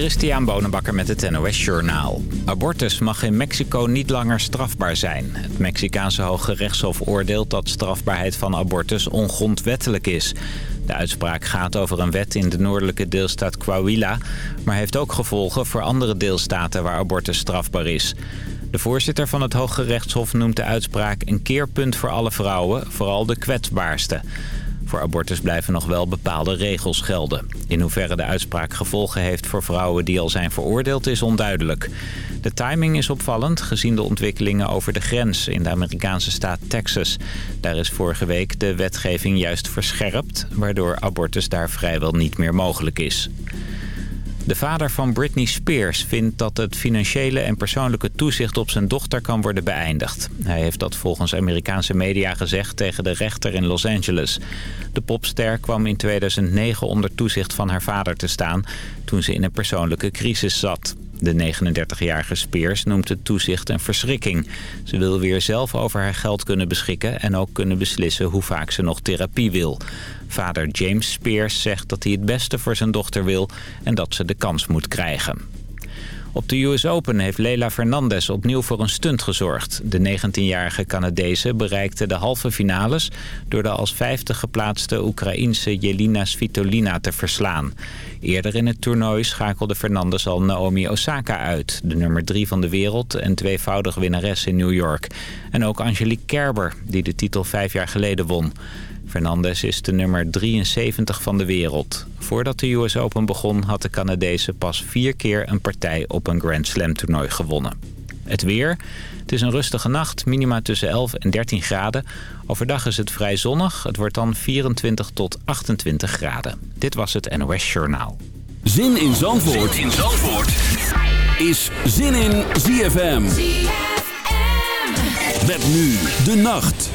Christian Bonenbakker met het NOS Journaal. Abortus mag in Mexico niet langer strafbaar zijn. Het Mexicaanse Hoge Rechtshof oordeelt dat strafbaarheid van abortus ongrondwettelijk is. De uitspraak gaat over een wet in de noordelijke deelstaat Coahuila... maar heeft ook gevolgen voor andere deelstaten waar abortus strafbaar is. De voorzitter van het Hoge Rechtshof noemt de uitspraak een keerpunt voor alle vrouwen, vooral de kwetsbaarste. Voor abortus blijven nog wel bepaalde regels gelden. In hoeverre de uitspraak gevolgen heeft voor vrouwen die al zijn veroordeeld is onduidelijk. De timing is opvallend gezien de ontwikkelingen over de grens in de Amerikaanse staat Texas. Daar is vorige week de wetgeving juist verscherpt, waardoor abortus daar vrijwel niet meer mogelijk is. De vader van Britney Spears vindt dat het financiële en persoonlijke toezicht op zijn dochter kan worden beëindigd. Hij heeft dat volgens Amerikaanse media gezegd tegen de rechter in Los Angeles. De popster kwam in 2009 onder toezicht van haar vader te staan toen ze in een persoonlijke crisis zat. De 39-jarige Spears noemt het toezicht een verschrikking. Ze wil weer zelf over haar geld kunnen beschikken... en ook kunnen beslissen hoe vaak ze nog therapie wil. Vader James Spears zegt dat hij het beste voor zijn dochter wil... en dat ze de kans moet krijgen. Op de US Open heeft Leila Fernandez opnieuw voor een stunt gezorgd. De 19-jarige Canadese bereikte de halve finales... door de als vijfde geplaatste Oekraïense Jelina Svitolina te verslaan. Eerder in het toernooi schakelde Fernandez al Naomi Osaka uit... de nummer drie van de wereld en tweevoudig winnares in New York. En ook Angelique Kerber, die de titel vijf jaar geleden won... Fernandez is de nummer 73 van de wereld. Voordat de US Open begon had de Canadese pas vier keer een partij op een Grand Slam toernooi gewonnen. Het weer. Het is een rustige nacht, minima tussen 11 en 13 graden. Overdag is het vrij zonnig. Het wordt dan 24 tot 28 graden. Dit was het NOS Journaal. Zin in Zandvoort, zin in Zandvoort. is Zin in ZFM. ZFM. Met nu de nacht.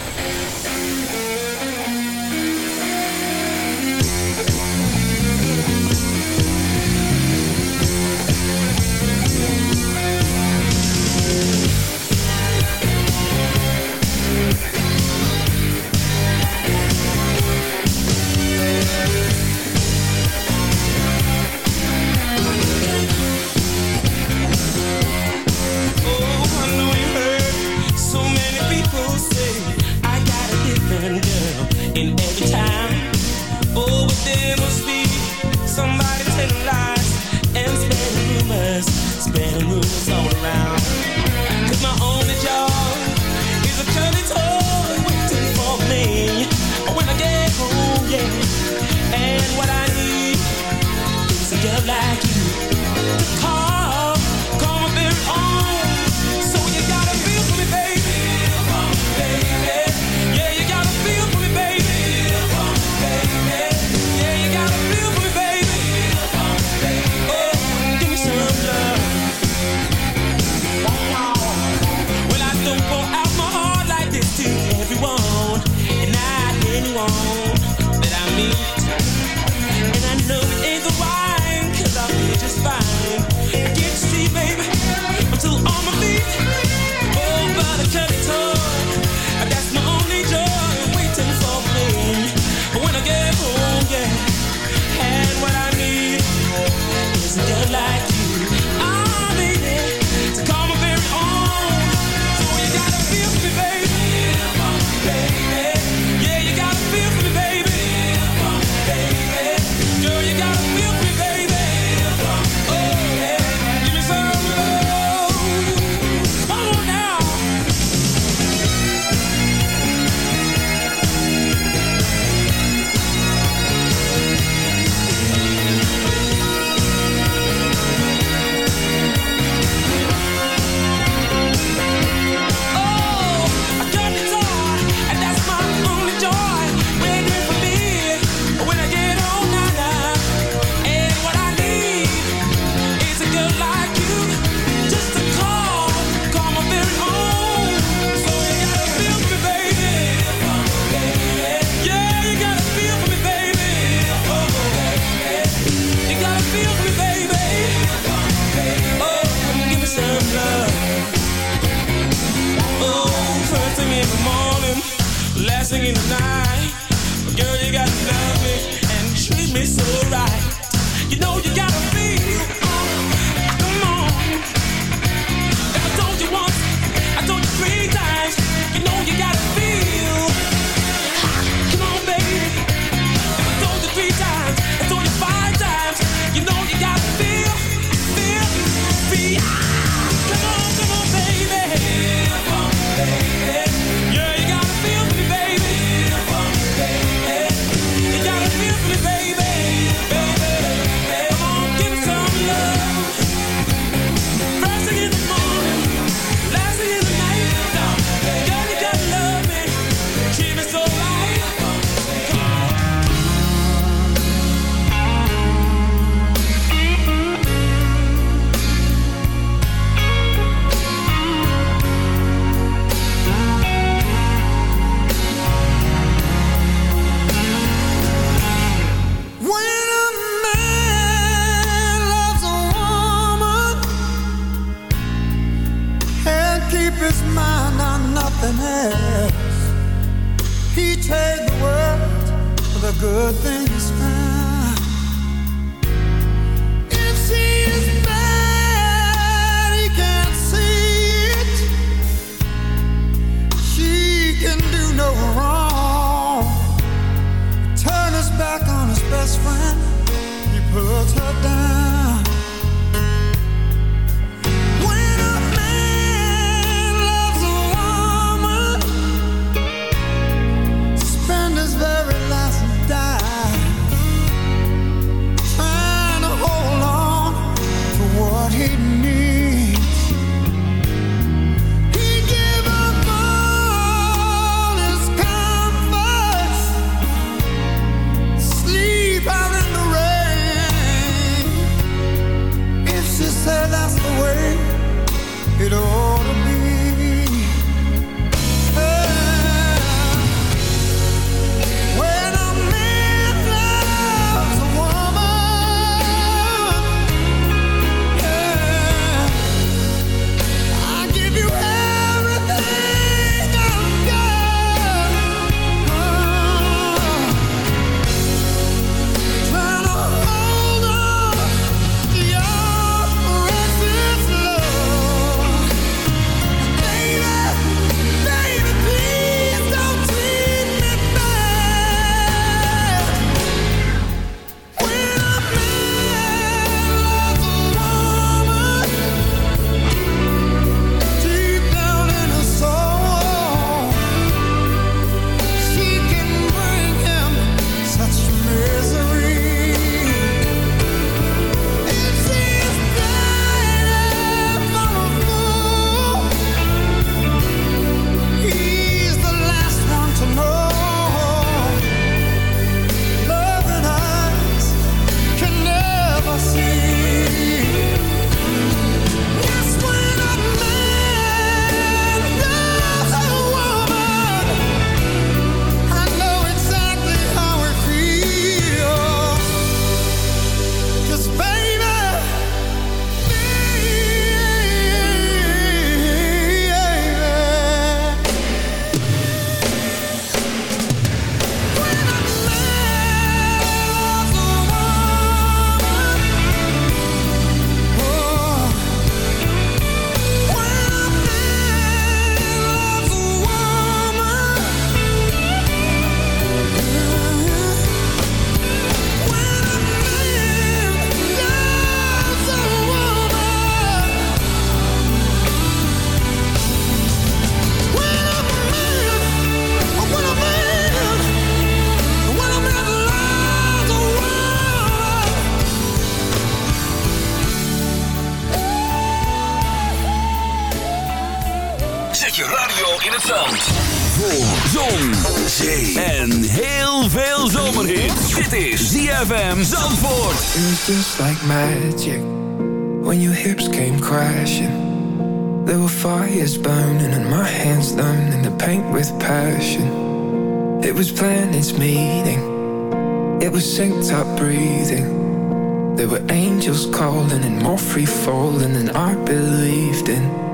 Just like magic when your hips came crashing. There were fires burning and my hands done in the paint with passion. It was planets meeting, it was synced up breathing. There were angels calling and more free falling than I believed in.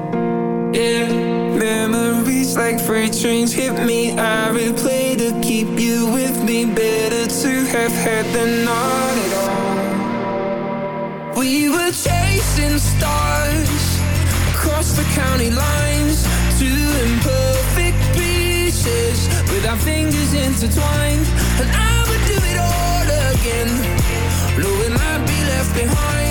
Yeah, memories like freight trains hit me. I replay to keep you with me. Better to have had than not at all. We were chasing stars across the county lines, two imperfect pieces with our fingers intertwined. And I would do it all again, knowing I'd be left behind.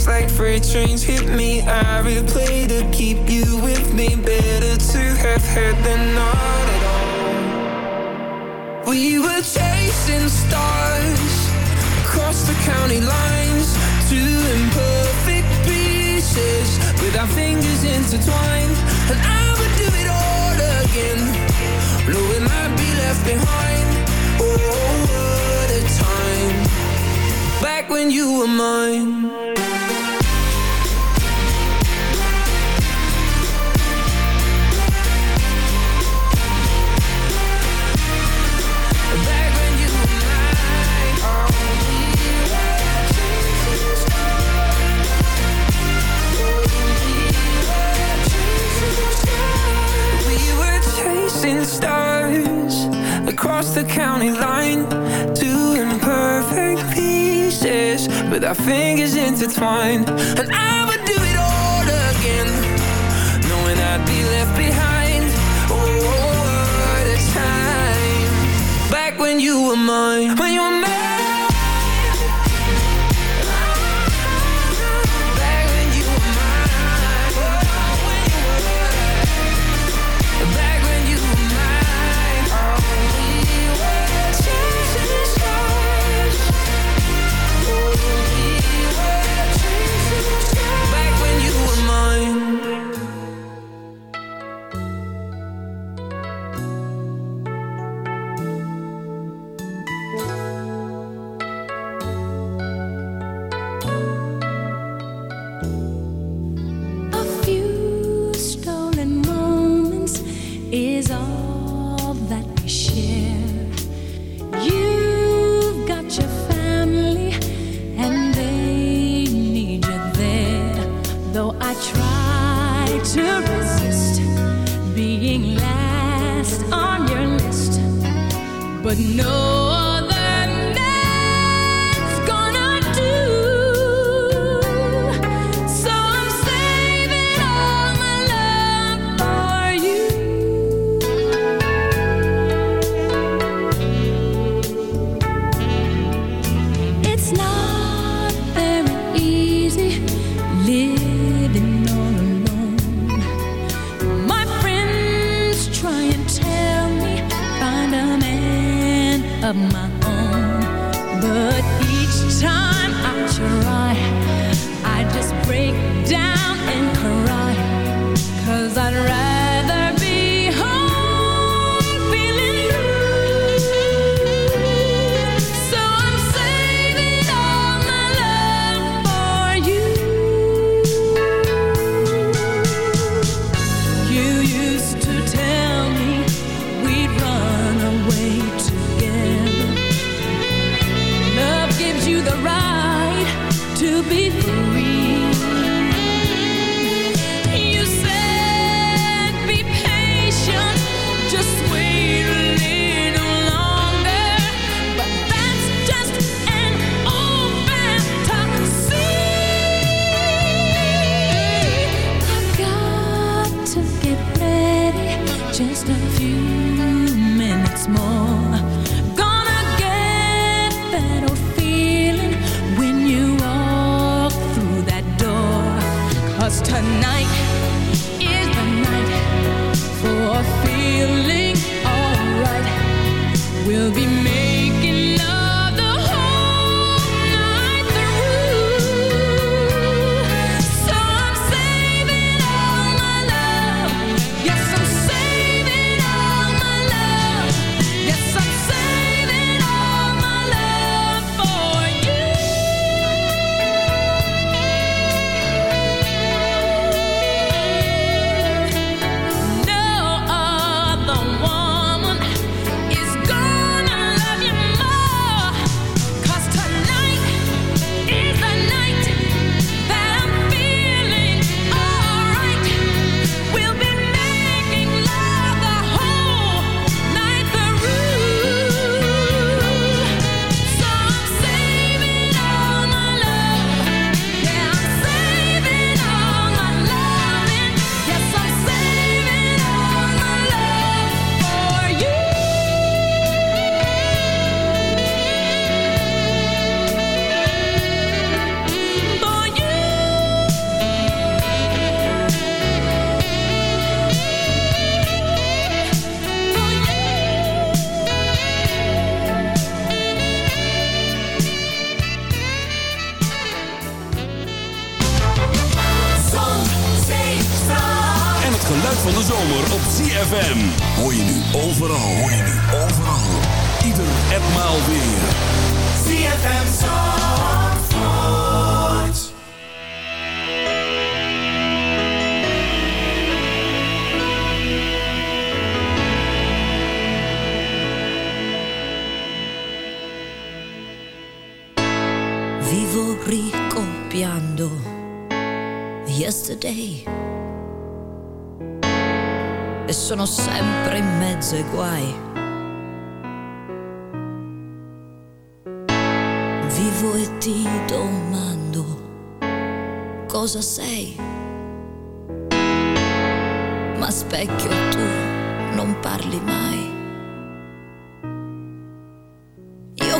memories like freight trains hit me. I replay to keep you with me. Better to have had than not at all. We were chasing stars across the county lines, two imperfect pieces with our fingers intertwined, and I would do it all again Knowing I'd be left behind Oh, what a time Hoor je nu overal. Hoor find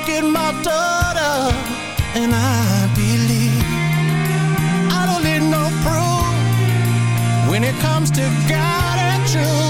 look at my daughter and I believe I don't need no proof when it comes to God and truth.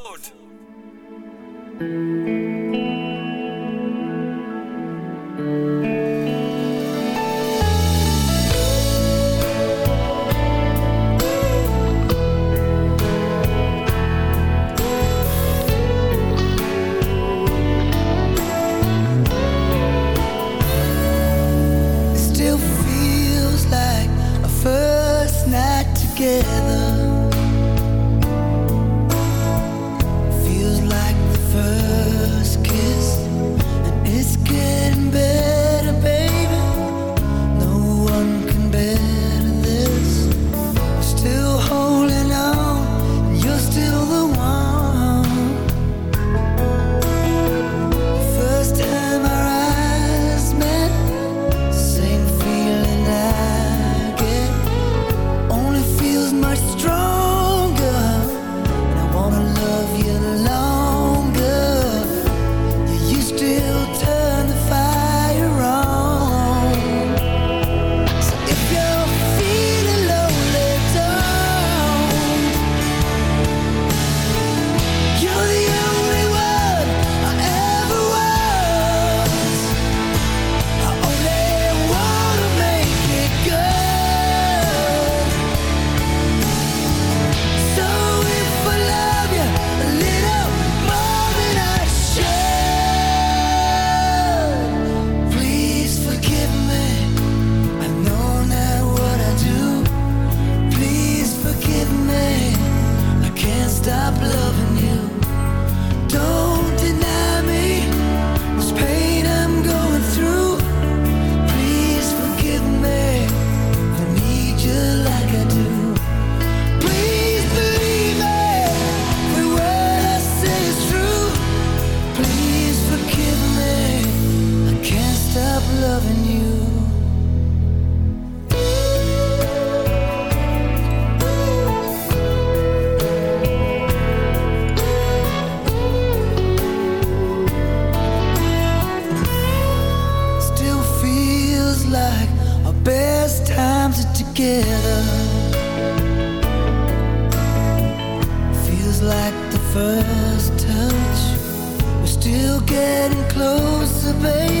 closer, baby.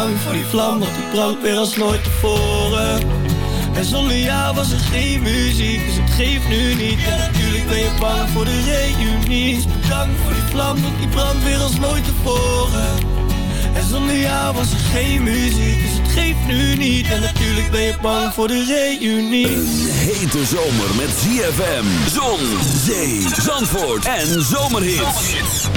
Dank voor die vlam, want die brandt weer als nooit tevoren. En zonder jou was er geen muziek, dus het geeft nu niet. En natuurlijk ben je bang voor de reunie Bedankt voor die vlam, want die brandt weer als nooit tevoren. En zonder jou was er geen muziek, dus het geeft nu niet. En natuurlijk ben je bang voor de reunie Een hete zomer met ZFM, zon, zee, zandvoort en zomerhits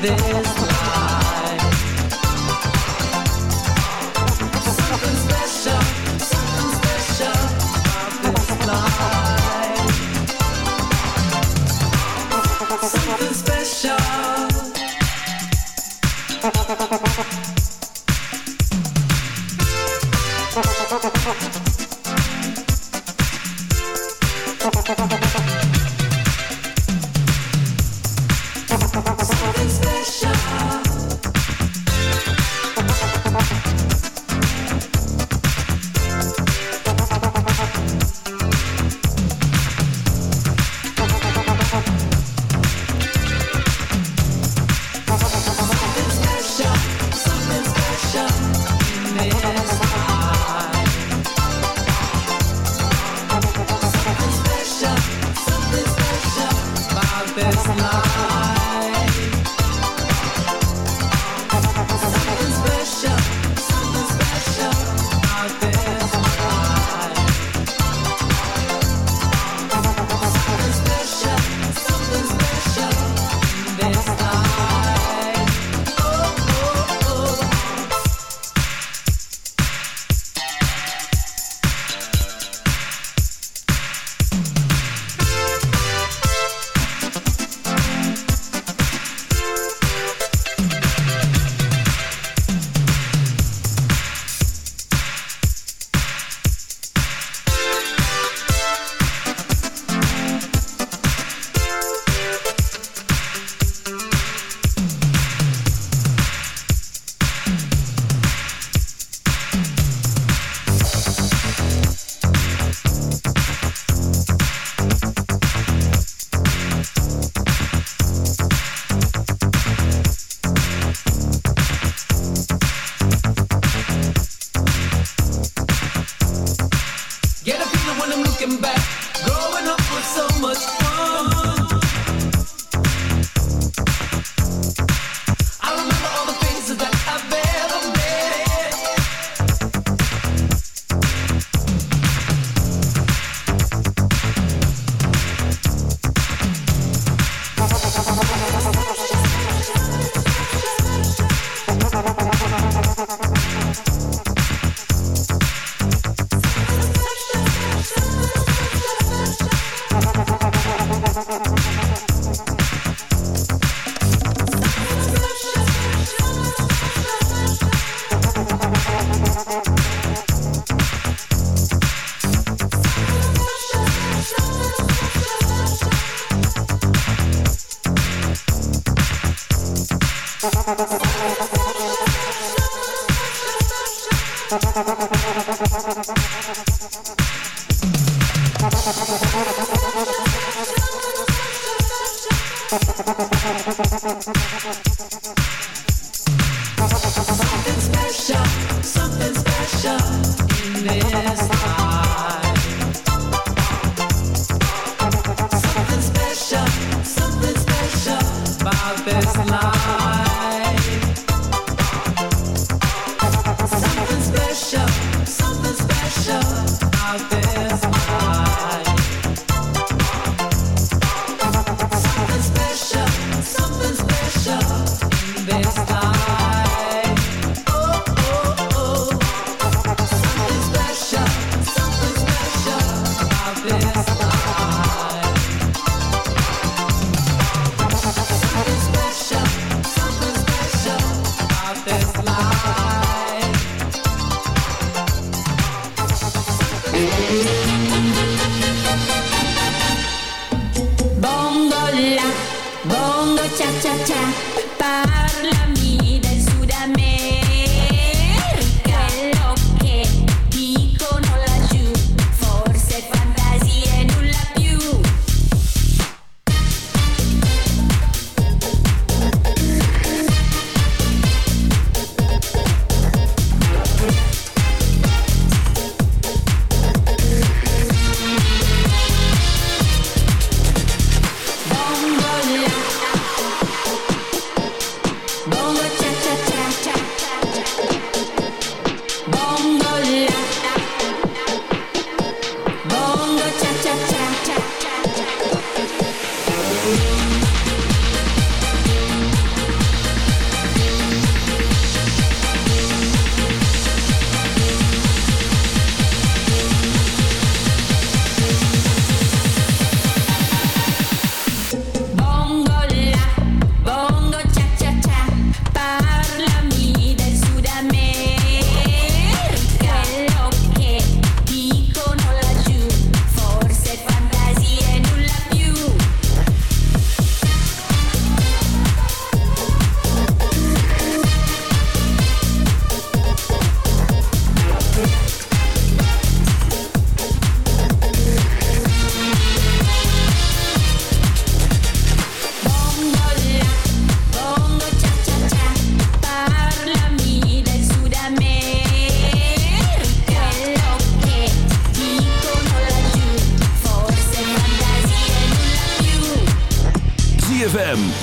this